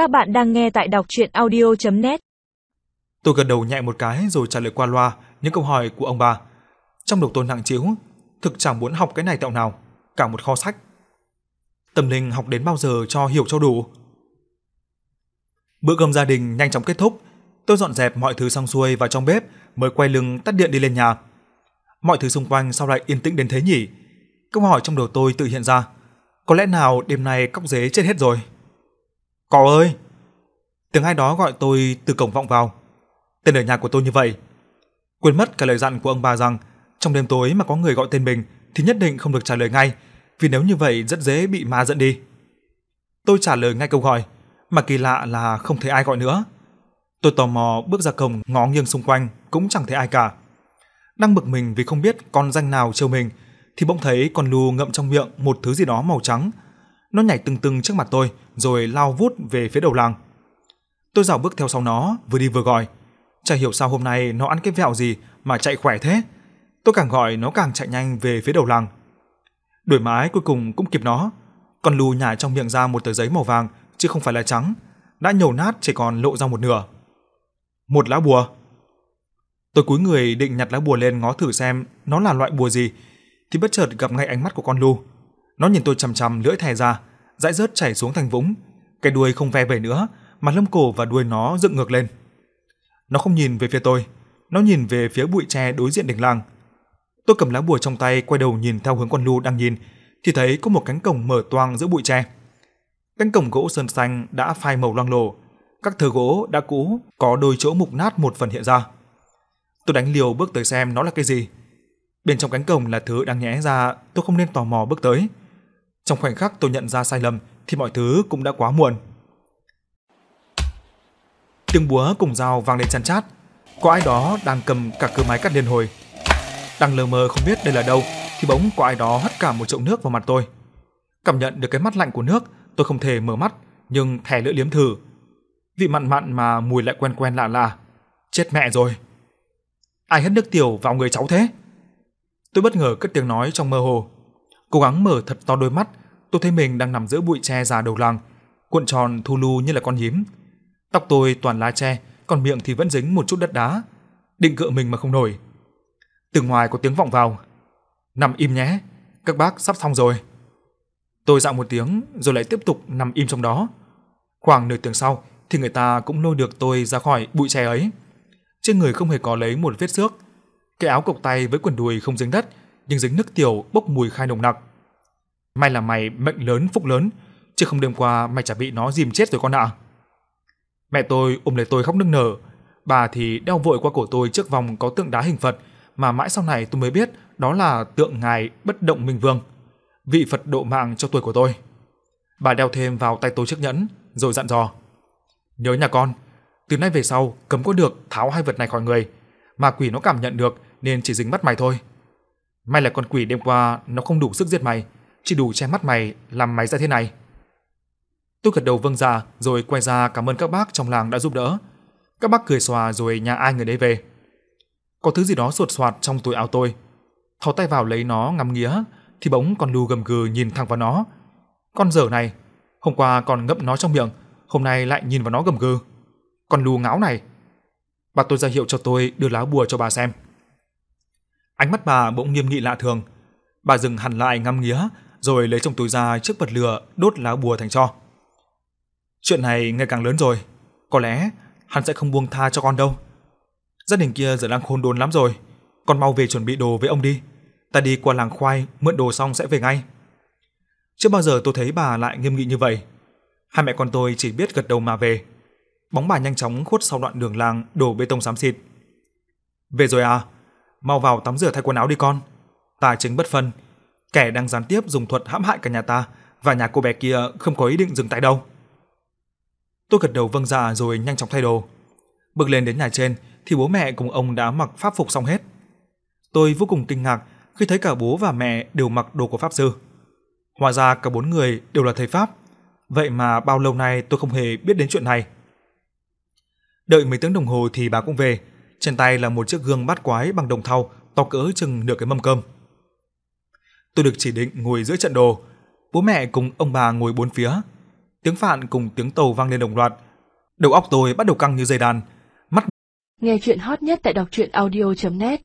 Các bạn đang nghe tại đọc audio net Tôi gật đầu nhẹ một cái rồi trả lời qua loa những câu hỏi của ông bà. Trong đầu tôi nặng trĩu, thực chẳng muốn học cái này tẹo nào, cả một kho sách. Tâm linh học đến bao giờ cho hiểu cho đủ. Bữa cơm gia đình nhanh chóng kết thúc, tôi dọn dẹp mọi thứ xong xuôi vào trong bếp mới quay lưng tắt điện đi lên nhà. Mọi thứ xung quanh sao lại yên tĩnh đến thế nhỉ? Câu hỏi trong đầu tôi tự hiện ra. Có lẽ nào đêm nay cóc dế chết hết rồi? Cò ơi! Tiếng ai đó gọi tôi từ cổng vọng vào. Tên ở nhà của tôi như vậy. Quên mất cả lời dặn của ông bà rằng trong đêm tối mà có người gọi tên mình thì nhất định không được trả lời ngay, vì nếu như vậy rất dễ bị ma dẫn đi. Tôi trả lời ngay câu gọi, mà kỳ lạ là không thấy ai gọi nữa. Tôi tò mò bước ra cổng ngó nghiêng xung quanh cũng chẳng thấy ai cả. Đang bực mình vì không biết con danh nào trêu mình thì bỗng thấy con lù ngậm trong miệng một thứ gì đó màu trắng. Nó nhảy từng từng trước mặt tôi rồi lao vút về phía đầu làng. Tôi dạo bước theo sau nó, vừa đi vừa gọi. Chả hiểu sao hôm nay nó ăn cái vẹo gì mà chạy khỏe thế. Tôi càng gọi nó càng chạy nhanh về phía đầu làng. Đuổi mái cuối cùng cũng kịp nó. Con lù nhả trong miệng ra một tờ giấy màu vàng chứ không phải là trắng, đã nhầu nát chỉ còn lộ ra một nửa. Một lá bùa. Tôi cúi người định nhặt lá bùa lên ngó thử xem nó là loại bùa gì thì bất chợt gặp ngay ánh mắt của con lu. Nó nhìn tôi chằm chằm lưỡi thè ra, dãi rớt chảy xuống thành vũng, cái đuôi không ve vẩy nữa, mà lông cổ và đuôi nó dựng ngược lên. Nó không nhìn về phía tôi, nó nhìn về phía bụi tre đối diện đỉnh làng. Tôi cầm lá bùa trong tay quay đầu nhìn theo hướng con lu đang nhìn, thì thấy có một cánh cổng mở toang giữa bụi tre. Cánh cổng gỗ sơn xanh đã phai màu loang lổ, các thớ gỗ đã cũ có đôi chỗ mục nát một phần hiện ra. Tôi đánh liều bước tới xem nó là cái gì. Bên trong cánh cổng là thứ đang nhẽ ra tôi không nên tò mò bước tới. Trong khoảnh khắc tôi nhận ra sai lầm thì mọi thứ cũng đã quá muộn. Tiếng búa cùng dao vang lên chăn chát. Có ai đó đang cầm cả cơ máy cắt liên hồi. Đang lờ mờ không biết đây là đâu thì bỗng có ai đó hất cả một chậu nước vào mặt tôi. Cảm nhận được cái mắt lạnh của nước, tôi không thể mở mắt nhưng thè lưỡi liếm thử. Vị mặn mặn mà mùi lại quen quen lạ lạ. Chết mẹ rồi. Ai hất nước tiểu vào người cháu thế? Tôi bất ngờ cất tiếng nói trong mơ hồ. Cố gắng mở thật to đôi mắt, tôi thấy mình đang nằm giữa bụi tre già đầu làng, cuộn tròn thu lu như là con nhím. Tóc tôi toàn lá tre, còn miệng thì vẫn dính một chút đất đá. Định cựa mình mà không nổi. Từ ngoài có tiếng vọng vào. Nằm im nhé, các bác sắp xong rồi. Tôi dạo một tiếng rồi lại tiếp tục nằm im trong đó. Khoảng nửa tiếng sau thì người ta cũng lôi được tôi ra khỏi bụi tre ấy. Trên người không hề có lấy một vết xước, cái áo cộc tay với quần đùi không dính đất, nhưng dính nước tiểu bốc mùi khai nồng nặc. May là mày mệnh lớn phúc lớn, chứ không đêm qua mày chả bị nó dìm chết rồi con ạ. Mẹ tôi ôm lấy tôi khóc nức nở, bà thì đeo vội qua cổ tôi trước vòng có tượng đá hình Phật mà mãi sau này tôi mới biết đó là tượng ngài Bất Động Minh Vương, vị Phật độ mạng cho tuổi của tôi. Bà đeo thêm vào tay tôi chiếc nhẫn, rồi dặn dò: "Nhớ nhà con, từ nay về sau cấm có được tháo hai vật này khỏi người, mà quỷ nó cảm nhận được nên chỉ dính mắt mày thôi. May là con quỷ đêm qua nó không đủ sức giết mày, chỉ đủ che mắt mày làm mày ra thế này. Tôi gật đầu vâng dạ rồi quay ra cảm ơn các bác trong làng đã giúp đỡ. Các bác cười xòa rồi nhà ai người đấy về. Có thứ gì đó sột soạt trong túi áo tôi. Thò tay vào lấy nó ngắm nghía thì bỗng con lù gầm gừ nhìn thẳng vào nó. Con dở này, hôm qua còn ngậm nó trong miệng, hôm nay lại nhìn vào nó gầm gừ. Con lù ngáo này. Bà tôi ra hiệu cho tôi đưa lá bùa cho bà xem. Ánh mắt bà bỗng nghiêm nghị lạ thường. Bà dừng hẳn lại ngắm nghía, rồi lấy trong túi ra chiếc bật lửa đốt lá bùa thành tro. Chuyện này ngày càng lớn rồi, có lẽ hắn sẽ không buông tha cho con đâu. Gia đình kia giờ đang khôn đốn lắm rồi, con mau về chuẩn bị đồ với ông đi. Ta đi qua làng khoai, mượn đồ xong sẽ về ngay. Chưa bao giờ tôi thấy bà lại nghiêm nghị như vậy. Hai mẹ con tôi chỉ biết gật đầu mà về. Bóng bà nhanh chóng khuất sau đoạn đường làng đổ bê tông xám xịt. Về rồi à? mau vào tắm rửa thay quần áo đi con. Ta chính bất phân, kẻ đang gián tiếp dùng thuật hãm hại cả nhà ta và nhà cô bé kia không có ý định dừng tay đâu. Tôi gật đầu vâng dạ rồi nhanh chóng thay đồ. Bước lên đến nhà trên thì bố mẹ cùng ông đã mặc pháp phục xong hết. Tôi vô cùng kinh ngạc khi thấy cả bố và mẹ đều mặc đồ của pháp sư. Hóa ra cả bốn người đều là thầy pháp. Vậy mà bao lâu nay tôi không hề biết đến chuyện này. Đợi mấy tiếng đồng hồ thì bà cũng về, trên tay là một chiếc gương bát quái bằng đồng thau to cỡ chừng nửa cái mâm cơm. Tôi được chỉ định ngồi giữa trận đồ, bố mẹ cùng ông bà ngồi bốn phía. tiếng phạn cùng tiếng tàu vang lên đồng loạt. Đầu óc tôi bắt đầu căng như dây đàn, mắt Nghe chuyện hot nhất tại đọc truyện audio.net